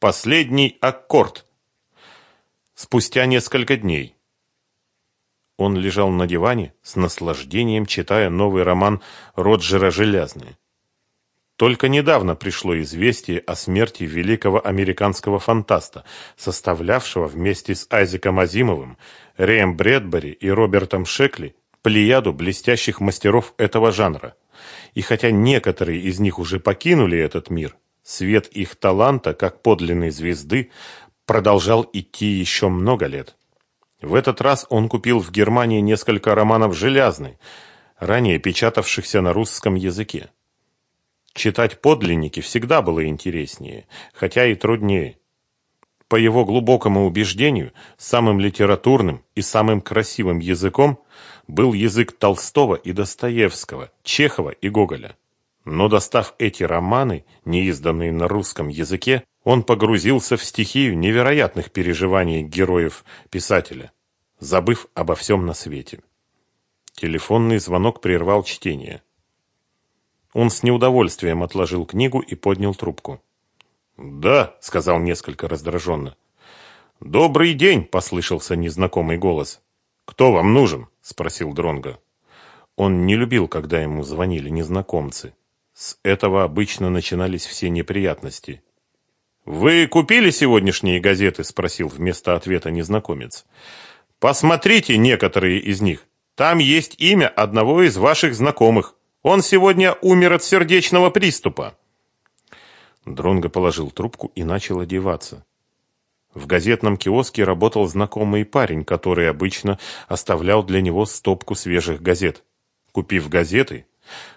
Последний аккорд. Спустя несколько дней. Он лежал на диване с наслаждением, читая новый роман Роджера Желязны. Только недавно пришло известие о смерти великого американского фантаста, составлявшего вместе с Айзеком Азимовым, Рэем Брэдбери и Робертом Шекли плеяду блестящих мастеров этого жанра. И хотя некоторые из них уже покинули этот мир, свет их таланта, как подлинной звезды, продолжал идти еще много лет. В этот раз он купил в Германии несколько романов Желязной, ранее печатавшихся на русском языке. Читать подлинники всегда было интереснее, хотя и труднее. По его глубокому убеждению, самым литературным и самым красивым языком был язык Толстого и Достоевского, Чехова и Гоголя. Но достав эти романы, неизданные на русском языке, он погрузился в стихию невероятных переживаний героев писателя, забыв обо всем на свете. Телефонный звонок прервал чтение. Он с неудовольствием отложил книгу и поднял трубку. «Да», — сказал несколько раздраженно. «Добрый день», — послышался незнакомый голос. «Кто вам нужен?» — спросил Дронга. Он не любил, когда ему звонили незнакомцы. С этого обычно начинались все неприятности. «Вы купили сегодняшние газеты?» — спросил вместо ответа незнакомец. «Посмотрите некоторые из них. Там есть имя одного из ваших знакомых. Он сегодня умер от сердечного приступа». Дронго положил трубку и начал одеваться. В газетном киоске работал знакомый парень, который обычно оставлял для него стопку свежих газет. Купив газеты,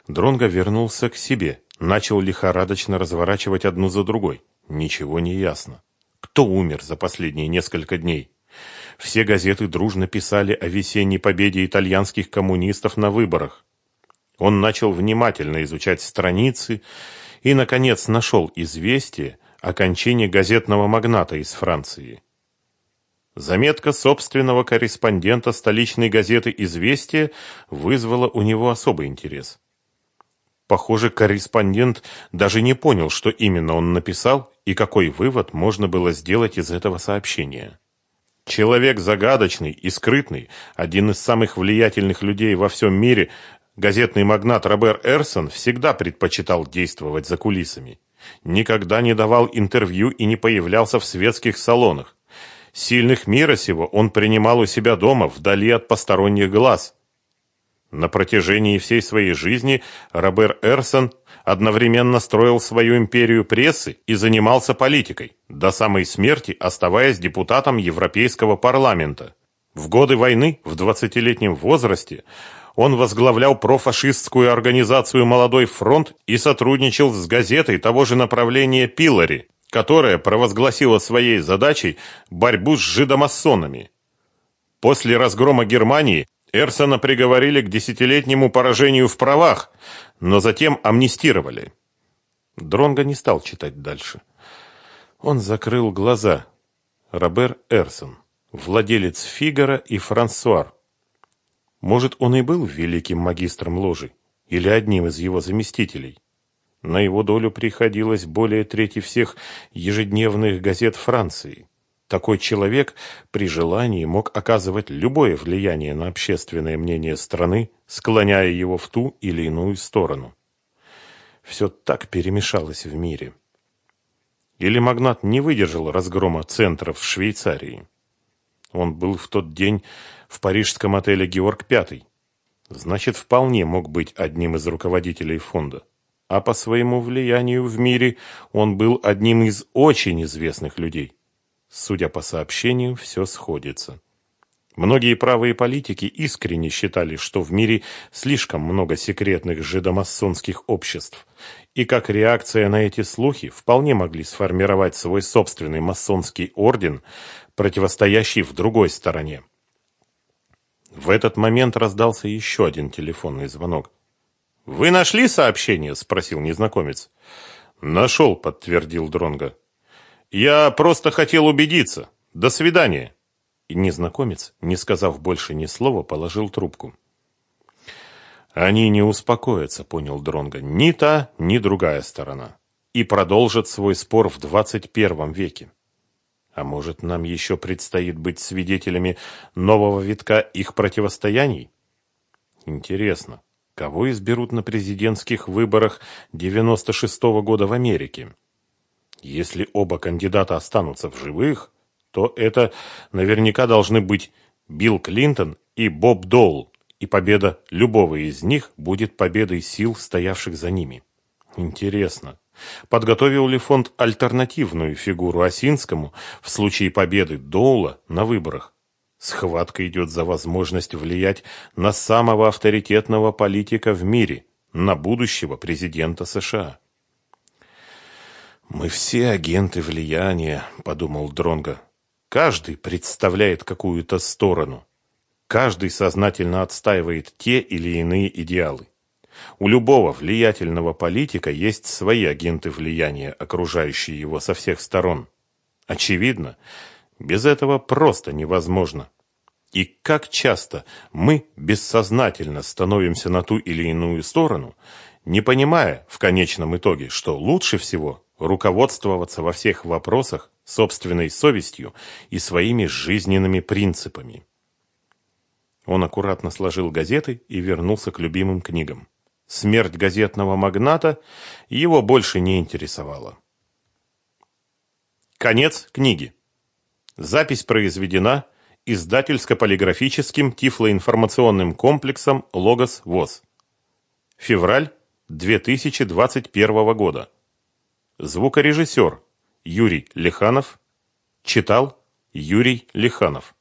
Дронго вернулся к себе, начал лихорадочно разворачивать одну за другой. Ничего не ясно. Кто умер за последние несколько дней? Все газеты дружно писали о весенней победе итальянских коммунистов на выборах. Он начал внимательно изучать страницы и, наконец, нашел известие о кончине газетного магната из Франции. Заметка собственного корреспондента столичной газеты «Известия» вызвала у него особый интерес. Похоже, корреспондент даже не понял, что именно он написал и какой вывод можно было сделать из этого сообщения. Человек загадочный и скрытный, один из самых влиятельных людей во всем мире, Газетный магнат Робер Эрсон всегда предпочитал действовать за кулисами. Никогда не давал интервью и не появлялся в светских салонах. Сильных мира сего он принимал у себя дома, вдали от посторонних глаз. На протяжении всей своей жизни Робер Эрсон одновременно строил свою империю прессы и занимался политикой, до самой смерти оставаясь депутатом Европейского парламента. В годы войны, в 20-летнем возрасте, он возглавлял профашистскую организацию «Молодой фронт» и сотрудничал с газетой того же направления «Пиллари», которая провозгласила своей задачей борьбу с жидомасонами. После разгрома Германии Эрсона приговорили к десятилетнему поражению в правах, но затем амнистировали. Дронго не стал читать дальше. Он закрыл глаза. Робер Эрсон, владелец «Фигара» и «Франсуар», может, он и был великим магистром ложи или одним из его заместителей. На его долю приходилось более трети всех ежедневных газет Франции. Такой человек при желании мог оказывать любое влияние на общественное мнение страны, склоняя его в ту или иную сторону. Все так перемешалось в мире. Или магнат не выдержал разгрома центров в Швейцарии. Он был в тот день в парижском отеле «Георг V». Значит, вполне мог быть одним из руководителей фонда. А по своему влиянию в мире он был одним из очень известных людей. Судя по сообщениям, все сходится. Многие правые политики искренне считали, что в мире слишком много секретных жидомасонских обществ, и как реакция на эти слухи вполне могли сформировать свой собственный масонский орден, противостоящий в другой стороне. В этот момент раздался еще один телефонный звонок. «Вы нашли сообщение?» – спросил незнакомец. «Нашел», – подтвердил Дронга. «Я просто хотел убедиться. До свидания». И незнакомец, не сказав больше ни слова, положил трубку. «Они не успокоятся», – понял Дронга. «Ни та, ни другая сторона. и продолжат свой спор в 21 веке. А может, нам еще предстоит быть свидетелями нового витка их противостояний? Интересно, кого изберут на президентских выборах 96 -го года в Америке? Если оба кандидата останутся в живых, то это наверняка должны быть Билл Клинтон и Боб Доул, и победа любого из них будет победой сил, стоявших за ними. Интересно, подготовил ли фонд альтернативную фигуру Осинскому в случае победы Доула на выборах? Схватка идет за возможность влиять на самого авторитетного политика в мире, на будущего президента США. «Мы все агенты влияния», — подумал Дронго. «Каждый представляет какую-то сторону. Каждый сознательно отстаивает те или иные идеалы. У любого влиятельного политика есть свои агенты влияния, окружающие его со всех сторон. Очевидно, без этого просто невозможно. И как часто мы бессознательно становимся на ту или иную сторону, не понимая в конечном итоге, что лучше всего руководствоваться во всех вопросах собственной совестью и своими жизненными принципами. Он аккуратно сложил газеты и вернулся к любимым книгам. Смерть газетного магната его больше не интересовала. Конец книги. Запись произведена издательско-полиграфическим тифлоинформационным комплексом «Логос ВОЗ». Февраль 2021 года. Звукорежиссер Юрий Лиханов. Читал Юрий Лиханов.